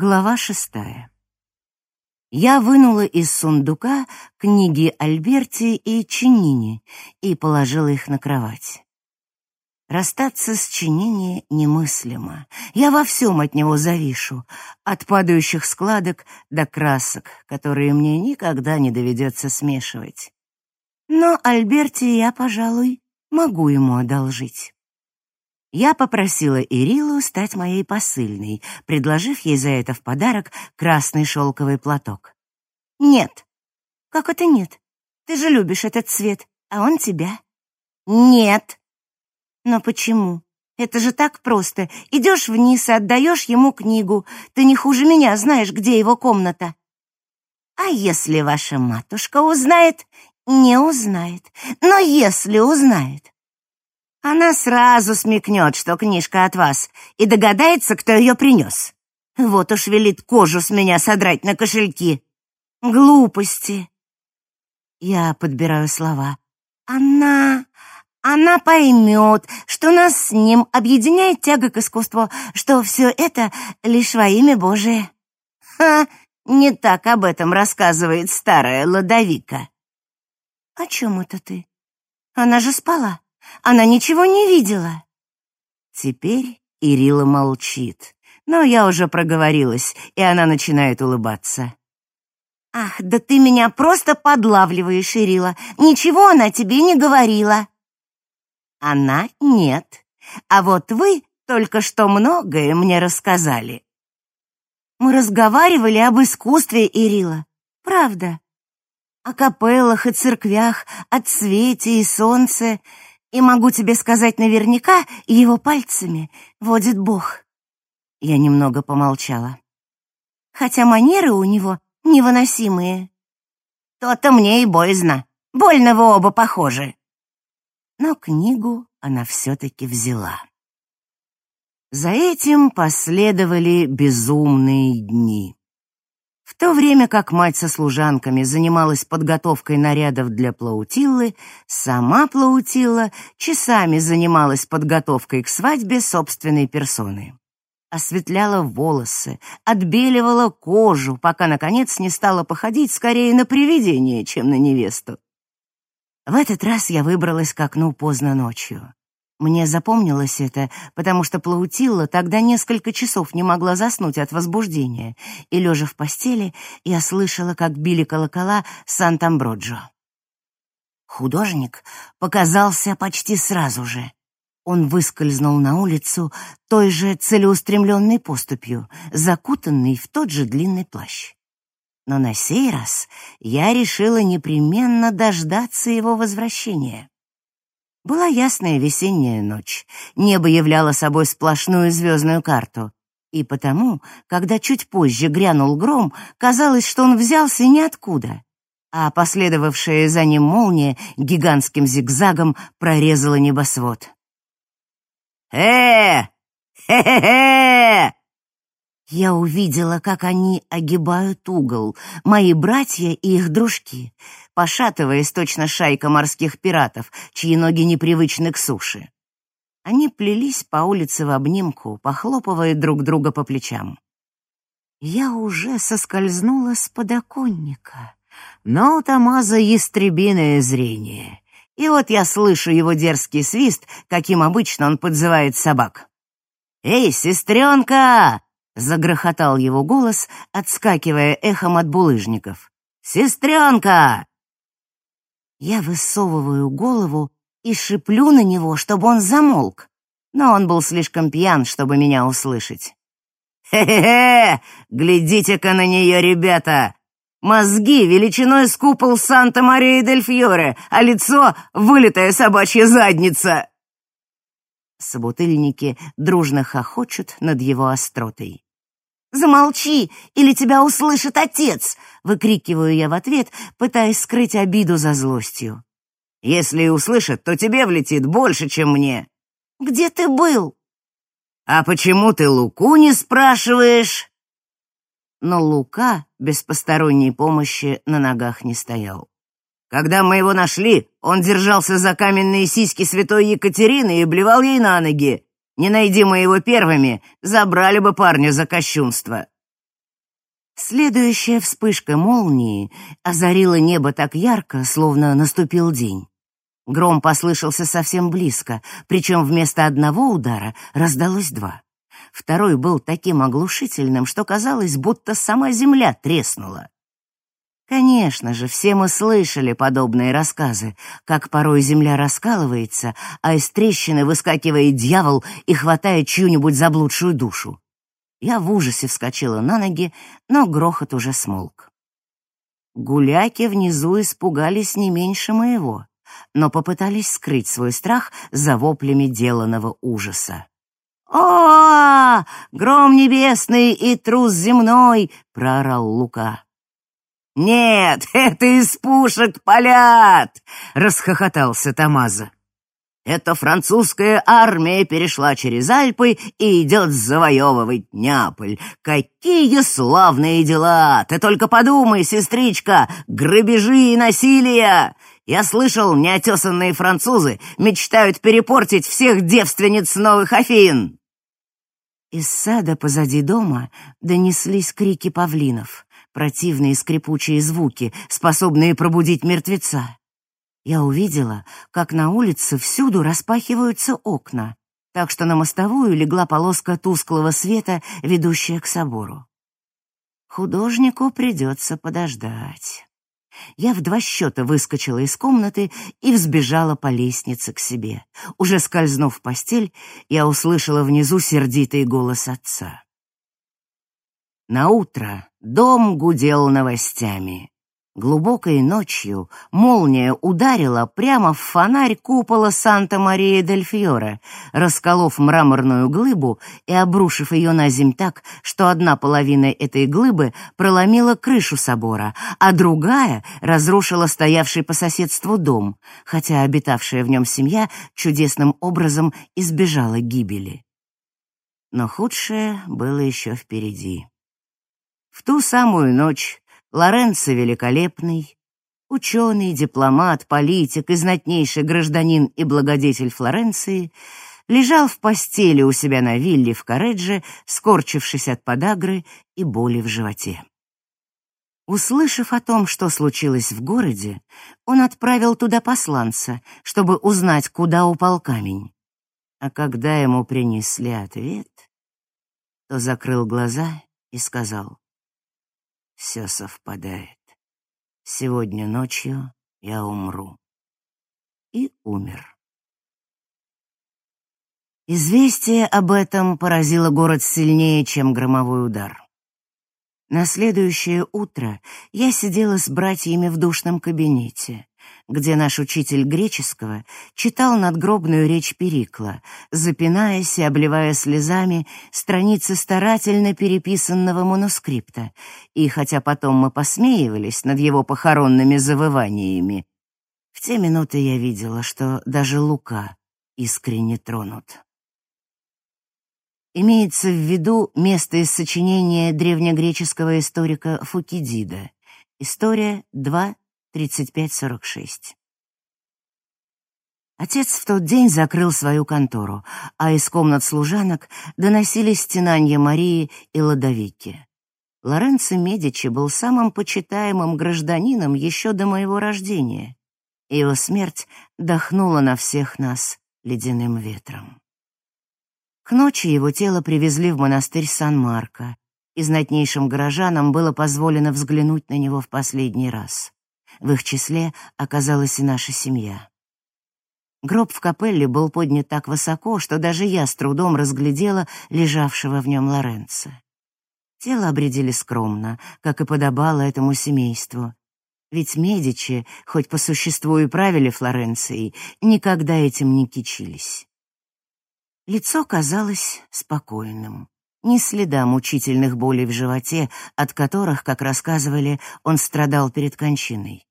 Глава шестая. Я вынула из сундука книги Альберти и Чинини и положила их на кровать. Расстаться с Чинини немыслимо. Я во всем от него завишу, от падающих складок до красок, которые мне никогда не доведется смешивать. Но Альберти я, пожалуй, могу ему одолжить. Я попросила Ирилу стать моей посыльной, предложив ей за это в подарок красный шелковый платок. «Нет». «Как это нет? Ты же любишь этот цвет, а он тебя». «Нет». «Но почему? Это же так просто. Идешь вниз и отдаешь ему книгу. Ты не хуже меня знаешь, где его комната». «А если ваша матушка узнает?» «Не узнает. Но если узнает, она сразу смекнет, что книжка от вас, и догадается, кто ее принес. Вот уж велит кожу с меня содрать на кошельки. Глупости. Я подбираю слова. Она... Она поймет, что нас с ним объединяет тяга к искусству, что все это лишь во имя Божие. Ха, не так об этом рассказывает старая ладовика. О чем это ты? Она же спала. Она ничего не видела. Теперь Ирила молчит, но я уже проговорилась, и она начинает улыбаться. Ах, да ты меня просто подлавливаешь, Ирила. Ничего она тебе не говорила. Она нет. А вот вы только что многое мне рассказали. Мы разговаривали об искусстве, Ирила. Правда. О капеллах и церквях, о цвете и солнце, и могу тебе сказать наверняка, его пальцами водит Бог. Я немного помолчала. Хотя манеры у него невыносимые. То-то мне и боязно. Больно вы оба похожи. Но книгу она все-таки взяла. За этим последовали безумные дни. В то время как мать со служанками занималась подготовкой нарядов для Плаутиллы, сама Плаутилла часами занималась подготовкой к свадьбе собственной персоны. Осветляла волосы, отбеливала кожу, пока, наконец, не стала походить скорее на привидение, чем на невесту. В этот раз я выбралась к окну поздно ночью. Мне запомнилось это, потому что Плаутилла тогда несколько часов не могла заснуть от возбуждения, и, лежа в постели, я слышала, как били колокола Сант'Амброджо. Художник показался почти сразу же. Он выскользнул на улицу той же целеустремленной поступью, закутанный в тот же длинный плащ. Но на сей раз я решила непременно дождаться его возвращения. Была ясная весенняя ночь, небо являло собой сплошную звездную карту, и потому, когда чуть позже грянул гром, казалось, что он взялся ниоткуда, а последовавшая за ним молния гигантским зигзагом прорезала небосвод. «Э! Хе-хе-хе!» Я увидела, как они огибают угол, мои братья и их дружки, пошатываясь точно шайка морских пиратов, чьи ноги непривычны к суше. Они плелись по улице в обнимку, похлопывая друг друга по плечам. Я уже соскользнула с подоконника, но у Тамаза ястребиное зрение, и вот я слышу его дерзкий свист, каким обычно он подзывает собак. «Эй, сестренка!» Загрохотал его голос, отскакивая эхом от булыжников. «Сестренка!» Я высовываю голову и шиплю на него, чтобы он замолк, но он был слишком пьян, чтобы меня услышать. «Хе-хе-хе! Глядите-ка на нее, ребята! Мозги величиной с купол Санта-Мария-дель-Фьоре, а лицо — вылитая собачья задница!» Собутыльники дружно хохочут над его остротой. «Замолчи, или тебя услышит отец!» — выкрикиваю я в ответ, пытаясь скрыть обиду за злостью. «Если и услышит, то тебе влетит больше, чем мне». «Где ты был?» «А почему ты Луку не спрашиваешь?» Но Лука без посторонней помощи на ногах не стоял. Когда мы его нашли, он держался за каменные сиськи святой Екатерины и блевал ей на ноги. Не найди мы его первыми, забрали бы парня за кощунство. Следующая вспышка молнии озарила небо так ярко, словно наступил день. Гром послышался совсем близко, причем вместо одного удара раздалось два. Второй был таким оглушительным, что казалось, будто сама земля треснула. Конечно же, все мы слышали подобные рассказы, как порой земля раскалывается, а из трещины выскакивает дьявол и хватает чью-нибудь заблудшую душу. Я в ужасе вскочила на ноги, но грохот уже смолк. Гуляки внизу испугались не меньше моего, но попытались скрыть свой страх за воплями деланного ужаса. «О, гром небесный и трус земной!» — проорал Лука. «Нет, это из пушек палят!» — расхохотался Тамаза. Эта французская армия перешла через Альпы и идет завоевывать Неаполь. Какие славные дела! Ты только подумай, сестричка, грабежи и насилие! Я слышал, неотесанные французы мечтают перепортить всех девственниц новых Афин. Из сада позади дома донеслись крики павлинов, противные скрипучие звуки, способные пробудить мертвеца я увидела, как на улице всюду распахиваются окна, так что на мостовую легла полоска тусклого света, ведущая к собору. Художнику придется подождать. Я в два счета выскочила из комнаты и взбежала по лестнице к себе. Уже скользнув в постель, я услышала внизу сердитый голос отца. На утро дом гудел новостями. Глубокой ночью молния ударила прямо в фонарь купола Санта-Мария-дель-Фьоре, расколов мраморную глыбу и обрушив ее на земь так, что одна половина этой глыбы проломила крышу собора, а другая разрушила стоявший по соседству дом, хотя обитавшая в нем семья чудесным образом избежала гибели. Но худшее было еще впереди. В ту самую ночь Лоренцо Великолепный, ученый, дипломат, политик и знатнейший гражданин и благодетель Флоренции, лежал в постели у себя на вилле в Каредже, скорчившись от подагры и боли в животе. Услышав о том, что случилось в городе, он отправил туда посланца, чтобы узнать, куда упал камень. А когда ему принесли ответ, то закрыл глаза и сказал, все совпадает. Сегодня ночью я умру. И умер. Известие об этом поразило город сильнее, чем громовой удар. На следующее утро я сидела с братьями в душном кабинете где наш учитель греческого читал надгробную речь Перикла, запинаясь и обливая слезами страницы старательно переписанного манускрипта, и хотя потом мы посмеивались над его похоронными завываниями, в те минуты я видела, что даже Лука искренне тронут. Имеется в виду место из сочинения древнегреческого историка Фукидида. История 2 35-46. Отец в тот день закрыл свою контору, а из комнат служанок доносились стенания Марии и Ладовики. Лоренцо Медичи был самым почитаемым гражданином еще до моего рождения, и его смерть дохнула на всех нас ледяным ветром. К ночи его тело привезли в монастырь Сан-Марко, и знатнейшим горожанам было позволено взглянуть на него в последний раз. В их числе оказалась и наша семья. Гроб в капелле был поднят так высоко, что даже я с трудом разглядела лежавшего в нем Лоренца. Тело обредили скромно, как и подобало этому семейству. Ведь Медичи, хоть по существу и правили Флоренцией, никогда этим не кичились. Лицо казалось спокойным. Ни следа мучительных болей в животе, от которых, как рассказывали, он страдал перед кончиной.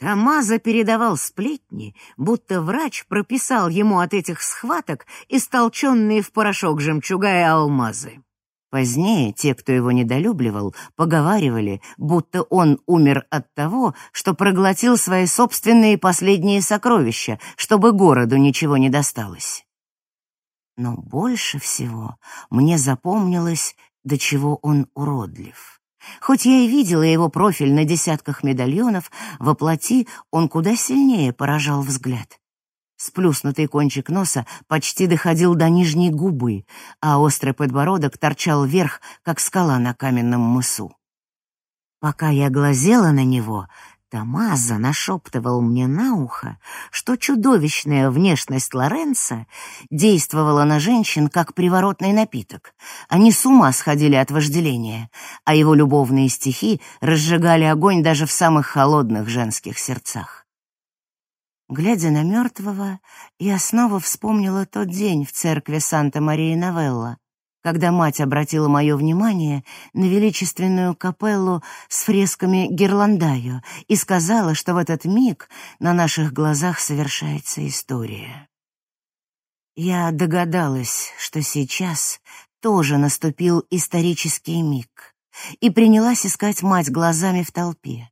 Тамаза передавал сплетни, будто врач прописал ему от этих схваток истолченные в порошок жемчуга и алмазы. Позднее те, кто его недолюбливал, поговаривали, будто он умер от того, что проглотил свои собственные последние сокровища, чтобы городу ничего не досталось. Но больше всего мне запомнилось, до чего он уродлив. Хоть я и видела его профиль на десятках медальонов, во плоти он куда сильнее поражал взгляд. Сплюснутый кончик носа почти доходил до нижней губы, а острый подбородок торчал вверх, как скала на каменном мысу. Пока я глазела на него, Тамаза нашептывал мне на ухо, что чудовищная внешность Лоренца действовала на женщин как приворотный напиток. Они с ума сходили от вожделения, а его любовные стихи разжигали огонь даже в самых холодных женских сердцах. Глядя на мертвого, я снова вспомнила тот день в церкви Санта-Мария-Новелла, когда мать обратила мое внимание на величественную капеллу с фресками Герландаю и сказала, что в этот миг на наших глазах совершается история. Я догадалась, что сейчас тоже наступил исторический миг, и принялась искать мать глазами в толпе.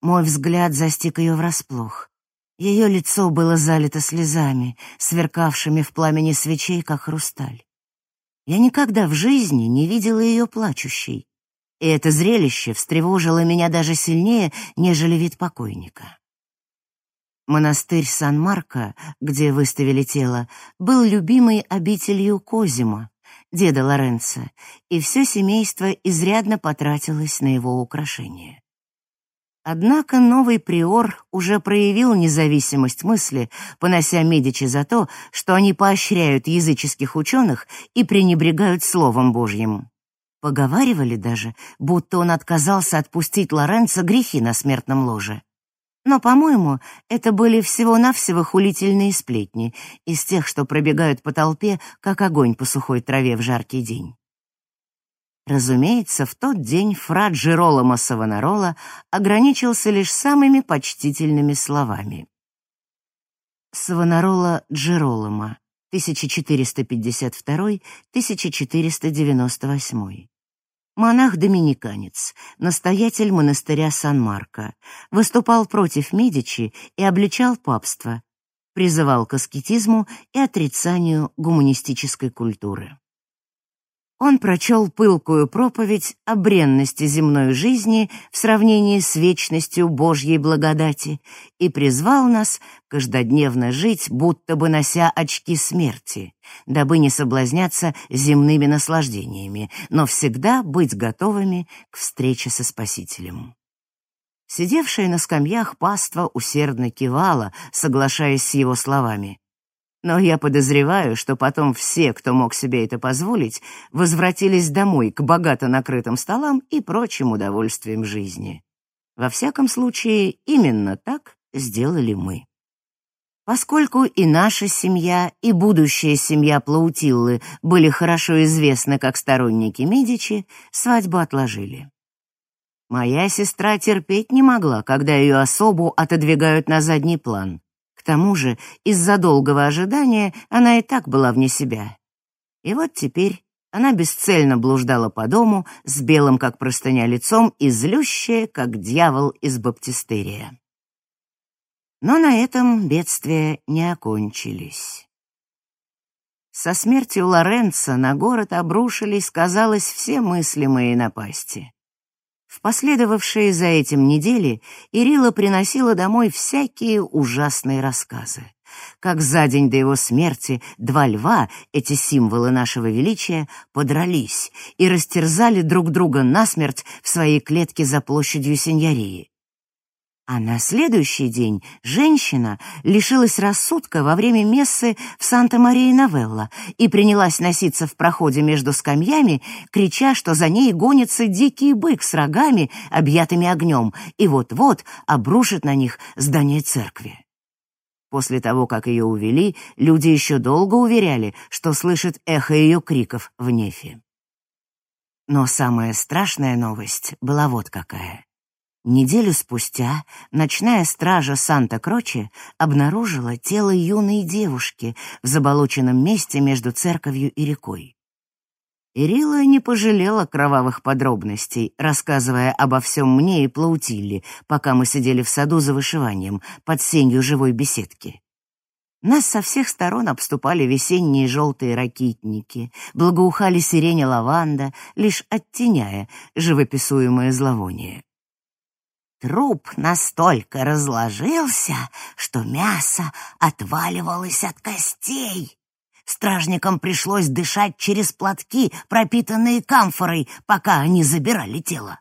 Мой взгляд застиг ее врасплох. Ее лицо было залито слезами, сверкавшими в пламени свечей, как хрусталь. Я никогда в жизни не видела ее плачущей, и это зрелище встревожило меня даже сильнее, нежели вид покойника. Монастырь Сан-Марко, где выставили тело, был любимой обителью Козима, деда Лоренцо, и все семейство изрядно потратилось на его украшения. Однако новый приор уже проявил независимость мысли, понося Медичи за то, что они поощряют языческих ученых и пренебрегают Словом Божьим. Поговаривали даже, будто он отказался отпустить Лоренцо грехи на смертном ложе. Но, по-моему, это были всего-навсего хулительные сплетни из тех, что пробегают по толпе, как огонь по сухой траве в жаркий день. Разумеется, в тот день фра Джероломо Савонарола ограничился лишь самыми почтительными словами. Савонарола Джероломо, 1452-1498. Монах-доминиканец, настоятель монастыря Сан-Марко, выступал против Медичи и обличал папство, призывал к аскетизму и отрицанию гуманистической культуры. Он прочел пылкую проповедь о бренности земной жизни в сравнении с вечностью Божьей благодати и призвал нас каждодневно жить, будто бы нося очки смерти, дабы не соблазняться земными наслаждениями, но всегда быть готовыми к встрече со Спасителем. Сидевшая на скамьях паства усердно кивала, соглашаясь с его словами. Но я подозреваю, что потом все, кто мог себе это позволить, возвратились домой к богато накрытым столам и прочим удовольствиям жизни. Во всяком случае, именно так сделали мы. Поскольку и наша семья, и будущая семья Плаутиллы были хорошо известны как сторонники Медичи, свадьбу отложили. Моя сестра терпеть не могла, когда ее особу отодвигают на задний план. К тому же, из-за долгого ожидания она и так была вне себя. И вот теперь она бесцельно блуждала по дому с белым, как простыня, лицом и злющая, как дьявол из баптистерия. Но на этом бедствия не окончились. Со смертью Лоренца на город обрушились, казалось, все мыслимые напасти. В последовавшие за этим недели Ирила приносила домой всякие ужасные рассказы. Как за день до его смерти два льва, эти символы нашего величия, подрались и растерзали друг друга насмерть в своей клетке за площадью Синьярии. А на следующий день женщина лишилась рассудка во время мессы в Санта-Мария-Новелла и принялась носиться в проходе между скамьями, крича, что за ней гонится дикий бык с рогами, объятыми огнем, и вот-вот обрушит на них здание церкви. После того, как ее увели, люди еще долго уверяли, что слышат эхо ее криков в нефе. Но самая страшная новость была вот какая. Неделю спустя ночная стража Санта-Кроче обнаружила тело юной девушки в заболоченном месте между церковью и рекой. Ирила не пожалела кровавых подробностей, рассказывая обо всем мне и Плаутилле, пока мы сидели в саду за вышиванием под сенью живой беседки. Нас со всех сторон обступали весенние желтые ракитники, благоухали сирень и лаванда, лишь оттеняя живописуемое зловоние. Труп настолько разложился, что мясо отваливалось от костей. Стражникам пришлось дышать через платки, пропитанные камфорой, пока они забирали тело.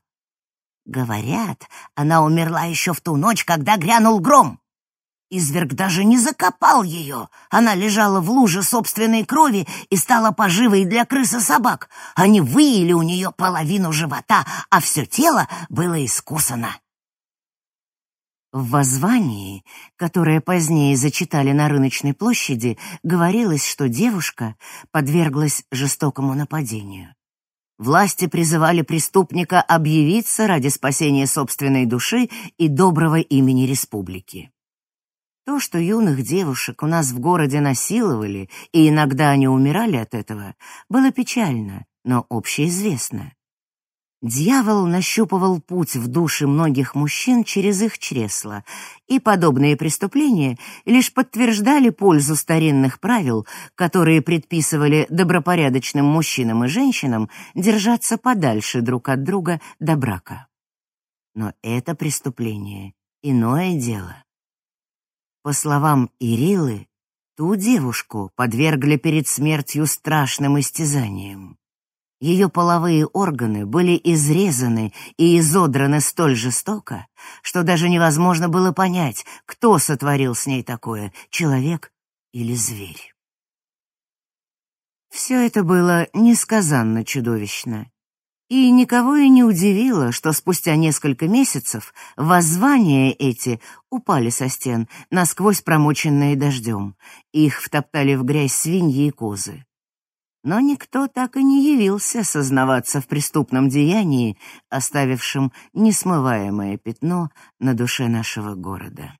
Говорят, она умерла еще в ту ночь, когда грянул гром. Изверг даже не закопал ее. Она лежала в луже собственной крови и стала поживой для крыс и собак. Они выели у нее половину живота, а все тело было искусано. В воззвании, которое позднее зачитали на рыночной площади, говорилось, что девушка подверглась жестокому нападению. Власти призывали преступника объявиться ради спасения собственной души и доброго имени республики. То, что юных девушек у нас в городе насиловали, и иногда они умирали от этого, было печально, но общеизвестно. Дьявол нащупывал путь в души многих мужчин через их чресла, и подобные преступления лишь подтверждали пользу старинных правил, которые предписывали добропорядочным мужчинам и женщинам держаться подальше друг от друга до брака. Но это преступление — иное дело. По словам Ирилы, ту девушку подвергли перед смертью страшным истязаниям. Ее половые органы были изрезаны и изодраны столь жестоко, что даже невозможно было понять, кто сотворил с ней такое — человек или зверь. Все это было несказанно чудовищно, и никого и не удивило, что спустя несколько месяцев воззвания эти упали со стен, насквозь промоченные дождем. Их втоптали в грязь свиньи и козы. Но никто так и не явился сознаваться в преступном деянии, оставившем несмываемое пятно на душе нашего города.